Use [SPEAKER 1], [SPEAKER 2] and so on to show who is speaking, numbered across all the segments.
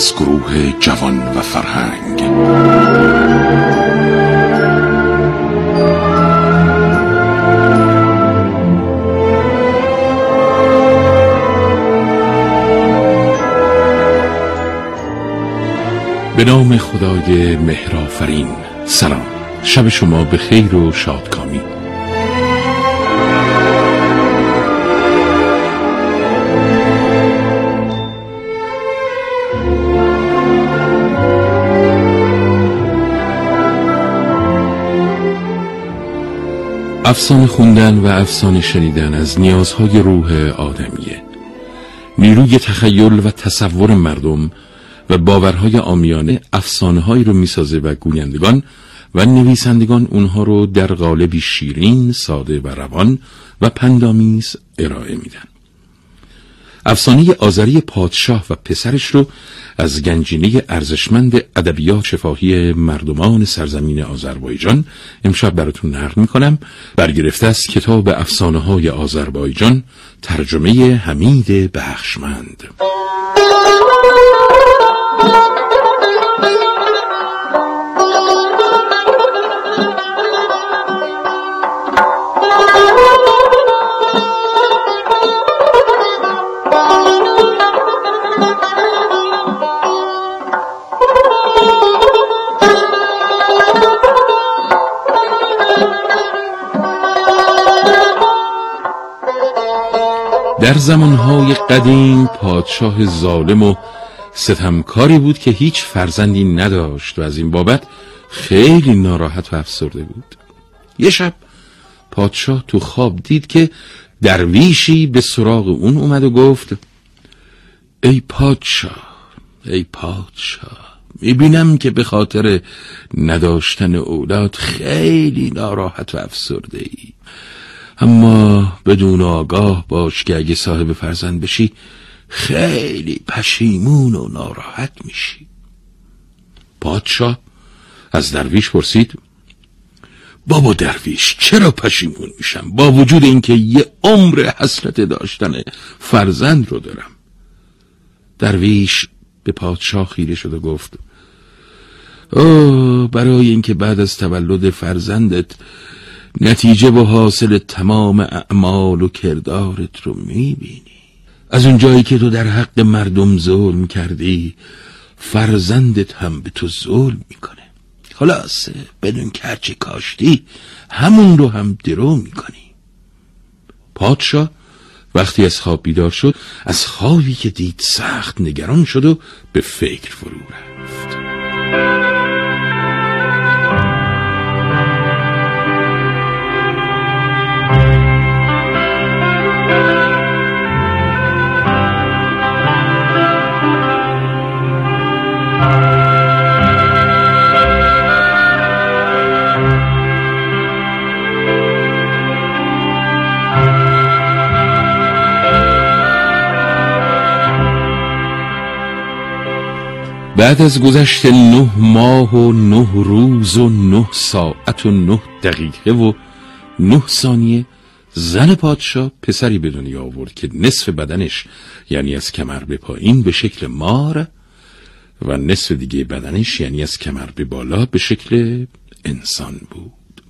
[SPEAKER 1] از گروه جوان و فرهنگ. به نام خدای مهرافرین سلام. شب شما به خیر و شادکامی. افسانه خوندن و افسانه شنیدن از نیازهای روح آدمیه نیروی تخیل و تصور مردم و باورهای آمیانه افسانه هایی رو می‌سازه و گویندگان و نویسندگان اونها رو در قالبی شیرین، ساده و روان و پندامیز ارائه میدن. افسانه آذری پادشاه و پسرش رو از گنجینه ارزشمند ادبیات شفاهی مردمان سرزمین آذربایجان امشب براتون نقل می‌کنم. برگرفته از کتاب افسانه های آذربایجان ترجمه حمید بخشمند. قدیم پادشاه ظالم و ستمکاری بود که هیچ فرزندی نداشت و از این بابت خیلی ناراحت و افسرده بود. یه شب پادشاه تو خواب دید که درویشی به سراغ اون اومد و گفت ای پادشاه ای پادشاه می‌بینم که به خاطر نداشتن اولاد خیلی ناراحت و افسرده ای اما بدون آگاه باش که اگه صاحب فرزند بشی خیلی پشیمون و ناراحت میشی. پادشاه از درویش پرسید بابا درویش چرا پشیمون میشم؟ با وجود اینکه یه عمر حسرت داشتن فرزند رو دارم. درویش به پادشاه خیره شد و گفت اوه برای اینکه بعد از تولد فرزندت نتیجه و حاصل تمام اعمال و کردارت رو می‌بینی. از اون جایی که تو در حق مردم ظلم کردی فرزندت هم به تو ظلم می‌کنه. خلاصه بدون کرچی کاشتی همون رو هم درو می‌کنی. پادشاه وقتی از خواب بیدار شد از خوابی که دید سخت نگران شد و به فکر فرو رفت. بعد از گذشت نه ماه و نه روز و نه ساعت و نه دقیقه و نه ثانیه زن پادشاه پسری به دنیا آورد که نصف بدنش یعنی از کمر به پایین به شکل مار و نصف دیگه بدنش یعنی از کمر به بالا به شکل انسان بود.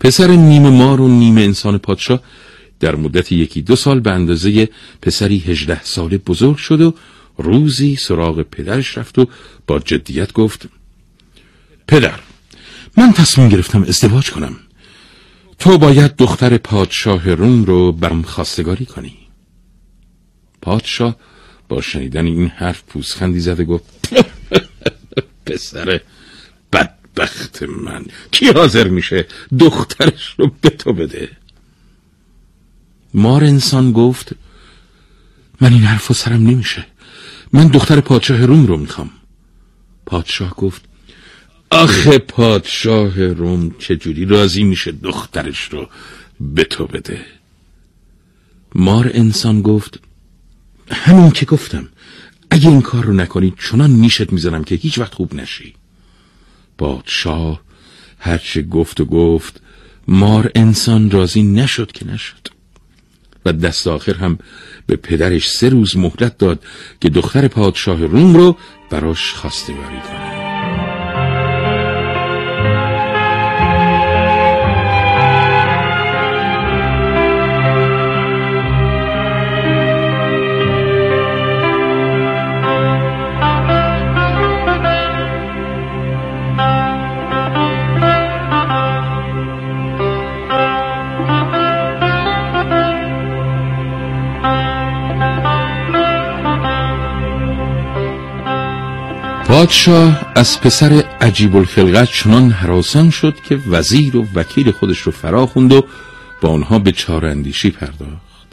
[SPEAKER 1] پسر نیمه مار و نیمه انسان پادشاه در مدت یکی دو سال به اندازه پسری هجده ساله بزرگ شد و روزی سراغ پدرش رفت و با جدیت گفت پدر من تصمیم گرفتم ازدواج کنم. تو باید دختر پادشاه روم رو برم خواستگاری کنی. پادشاه با شنیدن این حرف پوزخندی زد و گفت پسر بدبخت من کی حاضر میشه دخترش رو به تو بده؟ مار انسان گفت من این حرف سرم نمیشه. من دختر پادشاه روم رو می‌خوام. پادشاه گفت آخه پادشاه روم چجوری راضی میشه دخترش رو به تو بده؟ مار انسان گفت همین که گفتم اگه این کار رو نکنی چنان نیشت می‌زنم که هیچ وقت خوب نشی. پادشاه هرچه گفت و گفت مار انسان راضی نشد که نشد. و دست آخر هم به پدرش سه روز مهلت داد که دختر پادشاه روم رو براش خواستگاری کنه. پادشاه از پسر عجیب الخلقت چنان حراسان شد که وزیر و وکیل خودش رو فرا خوند و با آنها به چاراندیشی پرداخت.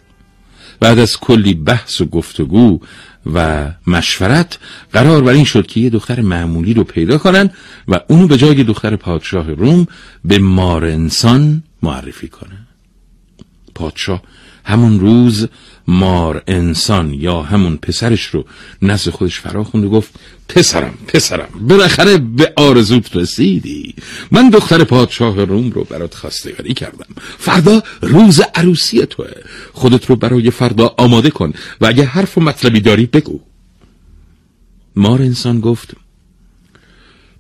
[SPEAKER 1] بعد از کلی بحث و گفتگو و مشورت قرار بر این شد که یه دختر معمولی رو پیدا کنن و اونو به جای دختر پادشاه روم به مار انسان معرفی کنن. پادشاه همون روز مار انسان یا همون پسرش رو نزد خودش فرا خوند و گفت پسرم پسرم بالاخره به آرزوت رسیدی. من دختر پادشاه روم رو برات خواستگاری کردم. فردا روز عروسی توه. خودت رو برای فردا آماده کن و اگه حرف و مطلبی داری بگو. مار انسان گفت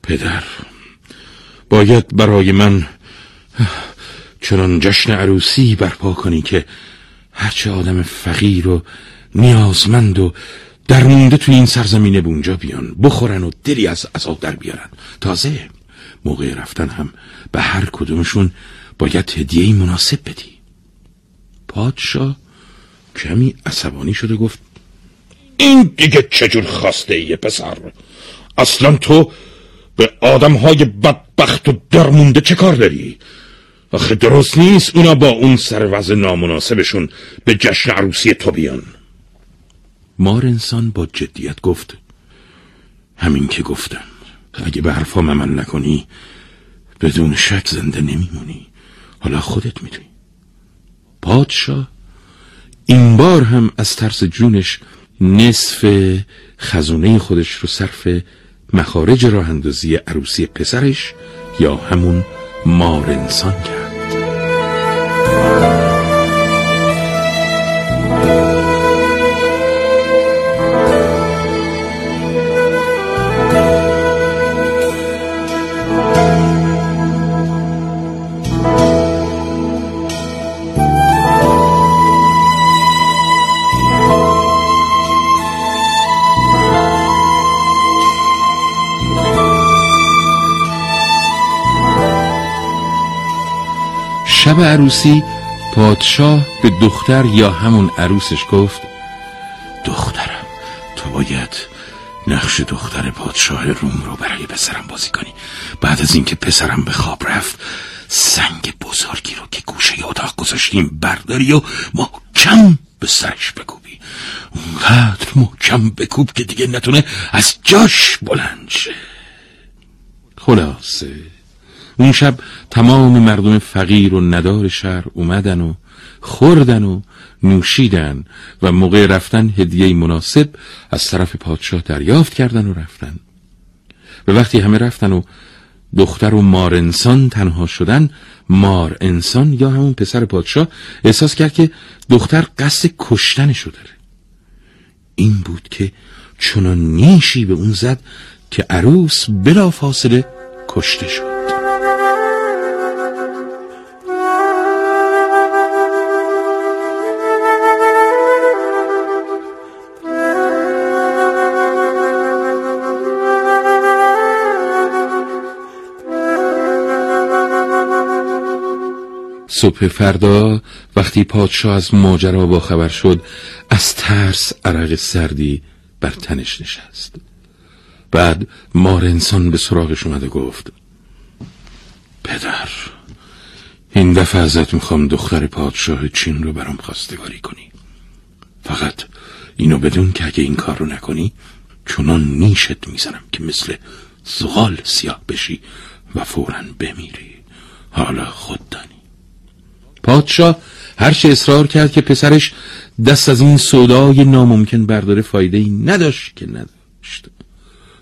[SPEAKER 1] پدر باید برای من چنان جشن عروسی برپا کنی که هرچه آدم فقیر و نیازمند و در مونده توی این سرزمین بونجا بیان بخورن و دلی از عذاب در بیارن. تازه موقع رفتن هم به هر کدومشون باید هدیه مناسب بدی. پادشاه کمی عصبانی شده گفت این دیگه چجور خواسته ایه پسر؟ اصلا تو به آدم های بدبخت و درمونده چه کار داری؟ آخه درست نیست اونا با اون سر نامناسبشون به جشن عروسی تو بیان. مار انسان با جدیت گفت همین که گفتم اگه به حرفام عمل نکنی بدون شک زنده نمیمونی. حالا خودت می‌دونی پادشاه این بار هم از ترس جونش نصف خزونه خودش رو صرف مخارج راه اندازی عروسی پسرش یا همون مار انسان کرد. Lord. شب عروسی پادشاه به دختر یا همون عروسش گفت دخترم تو باید نقش دختر پادشاه روم رو برای پسرم بازی کنی. بعد از اینکه پسرم به خواب رفت سنگ بزرگی رو که گوشه اتاق گذاشتیم برداری و محکم به سرش بکوبی. اونقدر محکم بکوب که دیگه نتونه از جاش بلند شه. خلاصه. اون شب تمام مردم فقیر و ندار شهر اومدن و خوردن و نوشیدن و موقع رفتن هدیه مناسب از طرف پادشاه دریافت کردن و رفتن. و وقتی همه رفتن و دختر و مار انسان تنها شدن مار انسان یا همون پسر پادشاه احساس کرد که دختر قصد کشتنشو داره. این بود که چنان نیشی به اون زد که عروس بلا فاصله کشته شد. صبح فردا وقتی پادشاه از ماجرا با خبر شد از ترس عرق سردی بر تنش نشست. بعد مار انسان به سراغش اومد و گفت پدر این دفعه ازت می‌خوام دختر پادشاه چین رو برام خواستگاری کنی. فقط اینو بدون که اگه این کار رو نکنی چونان نیشت می‌زنم که مثل زغال سیاه بشی و فورا بمیری. حالا خود دانی. پادشاه هرچه اصرار کرد که پسرش دست از این سودای ناممکن برداره فایده ای نداشت که نداشت.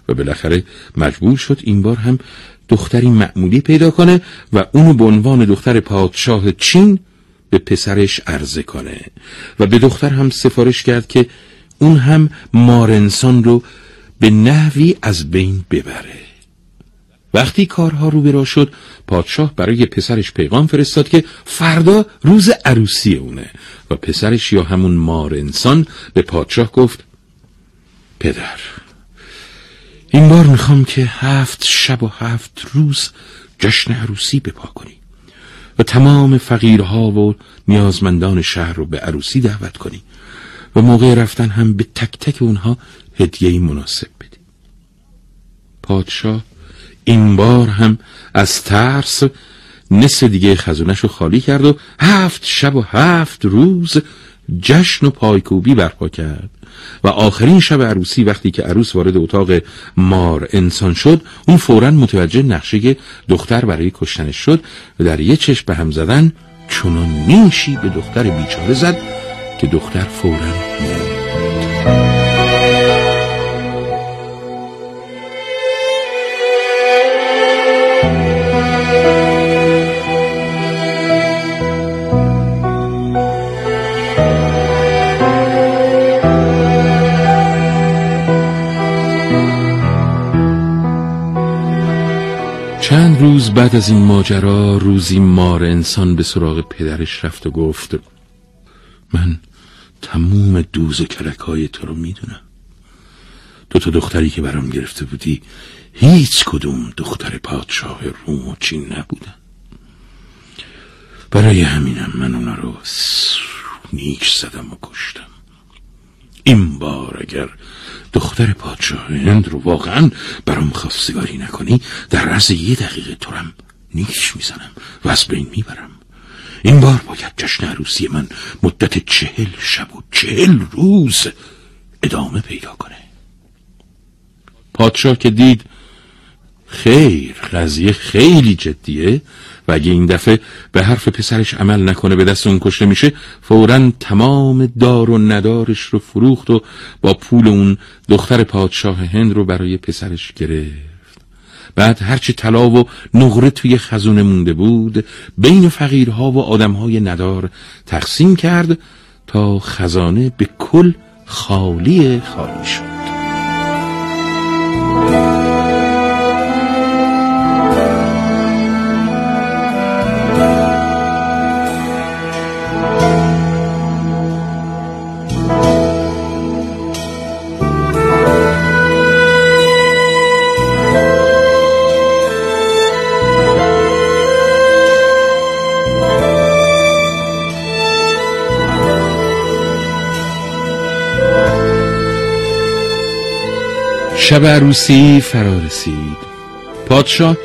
[SPEAKER 1] و بالاخره مجبور شد این بار هم دختری معمولی پیدا کنه و اونو به عنوان دختر پادشاه چین به پسرش عرضه کنه. و به دختر هم سفارش کرد که اون هم مارنسان رو به نحوی از بین ببره. وقتی کارها رو برا شد پادشاه برای پسرش پیغام فرستاد که فردا روز عروسی اونه و پسرش یا همون مار انسان به پادشاه گفت پدر این بار می‌خوام که هفت شب و هفت روز جشن عروسی بپا کنی و تمام فقیرها و نیازمندان شهر رو به عروسی دعوت کنی و موقع رفتن هم به تک تک اونها هدیه مناسب بدی. پادشاه این بار هم از ترس نصف دیگه خزونش رو خالی کرد و هفت شب و هفت روز جشن و پایکوبی برپا کرد. و آخرین شب عروسی وقتی که عروس وارد اتاق مار انسان شد اون فورا متوجه نقشه دختر برای کشتنش شد و در یه چشم به هم زدن چنان نیشی به دختر بیچاره زد که دختر فورا مرد روز بعد از این ماجرا روزی مار انسان به سراغ پدرش رفت و گفت من تموم دوز کلک های تو رو می‌دونم. دو تا دختری که برام گرفته بودی هیچ کدوم دختر پادشاه روم و چین نبودن. برای همینم من اونا رو نیک زدم و کشتم. این بار اگر دختر پادشاه هند رو واقعا برام خواستگاری نکنی در عرض یه دقیقه تورم نیش می‌زنم و از بین می‌برم. این بار باید جشن عروسی من مدت چهل شب و چهل روز ادامه پیدا کنه. پادشاه که دید خیر قضیه خیلی جدیه و اگه این دفعه به حرف پسرش عمل نکنه به دست اون کشته میشه فورا تمام دار و ندارش رو فروخت و با پول اون دختر پادشاه هند رو برای پسرش گرفت. بعد هرچی طلا و نقره توی خزونه مونده بود بین فقیرها و آدمهای ندار تقسیم کرد تا خزانه به کل خالی خالی شد. شب عروسی فرا رسید. پادشاه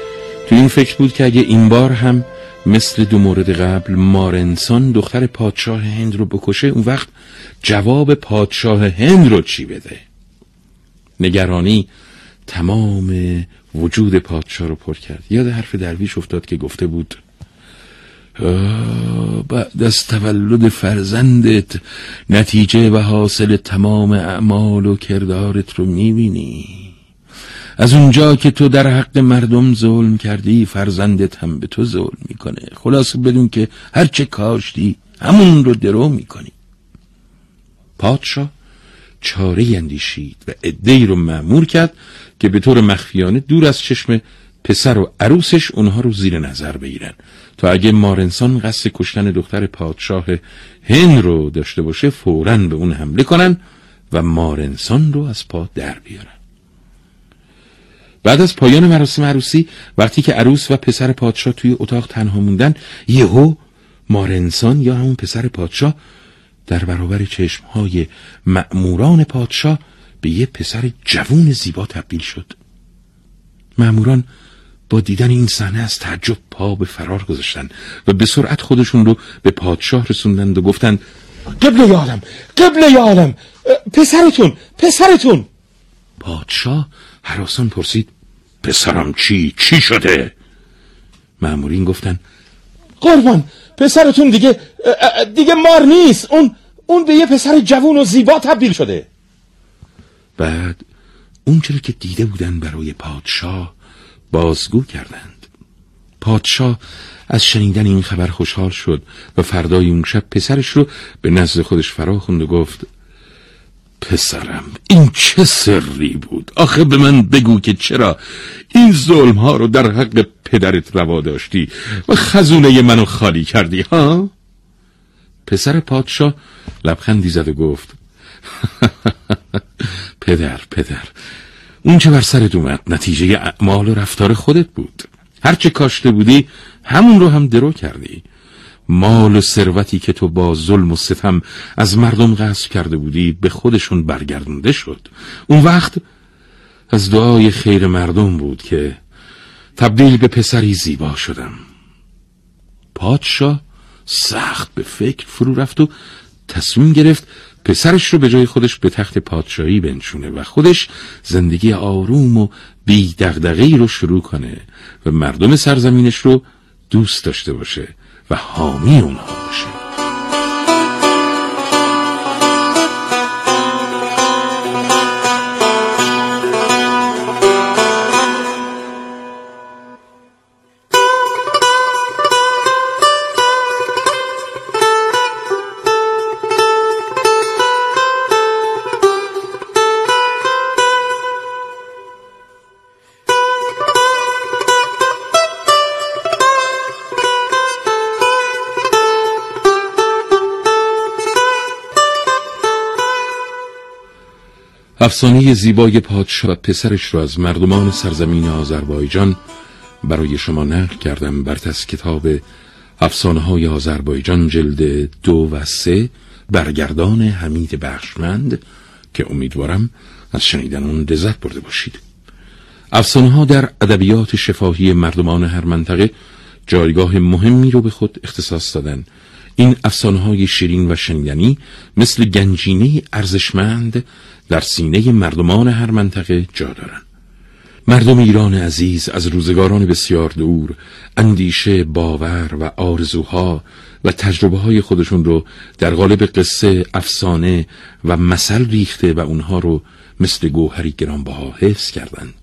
[SPEAKER 1] تو این فکر بود که اگه این بار هم مثل دو مورد قبل مارنسان دختر پادشاه هند رو بکشه اون وقت جواب پادشاه هند رو چی بده؟ نگرانی تمام وجود پادشاه رو پر کرد. یاد حرف درویش افتاد که گفته بود بعد از تولد فرزندت نتیجه و حاصل تمام اعمال و کردارت رو می‌بینی. از اونجا که تو در حق مردم ظلم کردی فرزندت هم به تو ظلم می‌کنه. خلاص بدون که هرچه کاشتی همون رو درو می‌کنی. پادشاه چاره اندیشید و ادهی رو معمور کرد که به طور مخفیانه دور از چشم پسر و عروسش اونها رو زیر نظر بگیرن. تا اگه مارنسان قصد کشتن دختر پادشاه هن رو داشته باشه فورا به اون حمله کنن و مارنسان رو از پا در بیارن. بعد از پایان مراسم عروسی وقتی که عروس و پسر پادشاه توی اتاق تنها موندن یهو مارنسان یا همون پسر پادشاه در برابر چشمهای مأموران پادشاه به یه پسر جوون زیبا تبدیل شد. مأموران با دیدن این صحنه از تعجب پا به فرار گذاشتن و به سرعت خودشون رو به پادشاه رسوندند و گفتند
[SPEAKER 2] قبل یادم قبل یادم پسرتون پسرتون.
[SPEAKER 1] پادشاه حراسان پرسید پسرم چی؟ چی شده؟ مأمورین گفتن
[SPEAKER 2] قربان پسرتون دیگه دیگه مار نیست. اون اون به یه پسر جوون و زیبا تبدیل شده.
[SPEAKER 1] بعد اونچه که دیده بودن برای پادشاه بازگو کردند. پادشاه از شنیدن این خبر خوشحال شد و فردای اون شب پسرش رو به نزد خودش فرا خوند و گفت پسرم این چه سری بود؟ آخه به من بگو که چرا این ظلم ها رو در حق پدرت روا داشتی و خزونه منو خالی کردی ها؟ پسر پادشاه لبخندی زد و گفت پدر پدر اون چه بر سرت اومد؟ نتیجه اعمال و رفتار خودت بود. هرچه کاشته بودی همون رو هم درو کردی. مال و ثروتی که تو با ظلم و ستم از مردم غصب کرده بودی به خودشون برگردونده شد. اون وقت از دعای خیر مردم بود که تبدیل به پسری زیبا شدم. پادشاه سخت به فکر فرو رفت و تصمیم گرفت پسرش رو به جای خودش به تخت پادشاهی بنشونه و خودش زندگی آروم و بی دغدغه‌ای رو شروع کنه و مردم سرزمینش رو دوست داشته باشه و حامی اونها. افسانه زیبای پادشاه و پسرش را از مردمان سرزمین آذربایجان برای شما نقل کردم بر تس کتاب افسانه های آذربایجان جلد دو و سه برگردان حمید بخشمند که امیدوارم از شنیدن اون لذت برده باشید. افسانه ها در ادبیات شفاهی مردمان هر منطقه جایگاه مهمی رو به خود اختصاص دادن. این افسانه های شیرین و شنیدنی مثل گنجینه ارزشمند در سینه مردمان هر منطقه جا دارند. مردم ایران عزیز از روزگاران بسیار دور اندیشه، باور و آرزوها و تجربه های خودشون رو در قالب قصه، افسانه و مثل ریخته و اونها رو مثل گوهری گرانبها حفظ کردند.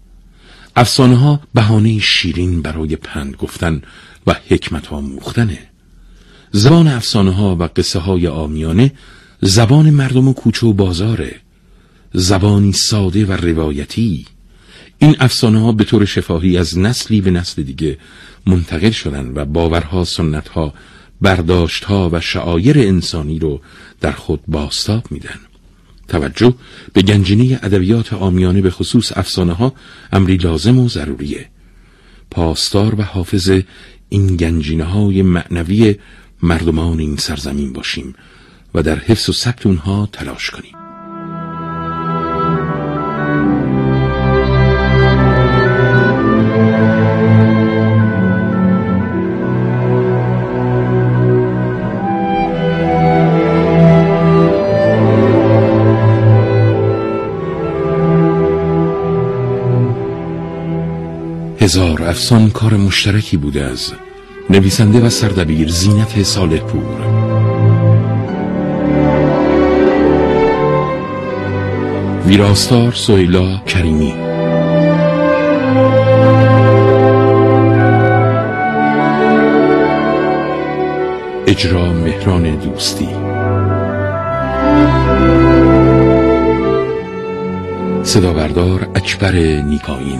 [SPEAKER 1] افسانه ها بهانه شیرین برای پند گفتن و حکمت آموختنه. زبان افسانه ها و قصه های آمیانه زبان مردم و کوچه و بازاره زبانی ساده و روایتی. این افسانه ها به طور شفاهی از نسلی به نسل دیگه منتقل شدن و باورها سنتها برداشتها و شعایر انسانی رو در خود باستاب میدن. توجه به گنجینه ادبیات آمیانه به خصوص افسانه ها امری لازم و ضروریه. پاسدار و حافظ این گنجینه های معنوی مردمان این سرزمین باشیم و در حفظ و ثبت اونها تلاش کنیم. هزار افسان کار مشترکی بوده از نویسنده و سردبیر زینت صالح پور ویراستار سویلا کریمی. اجرا مهران دوستی. صدا بردار اکبر نیکاین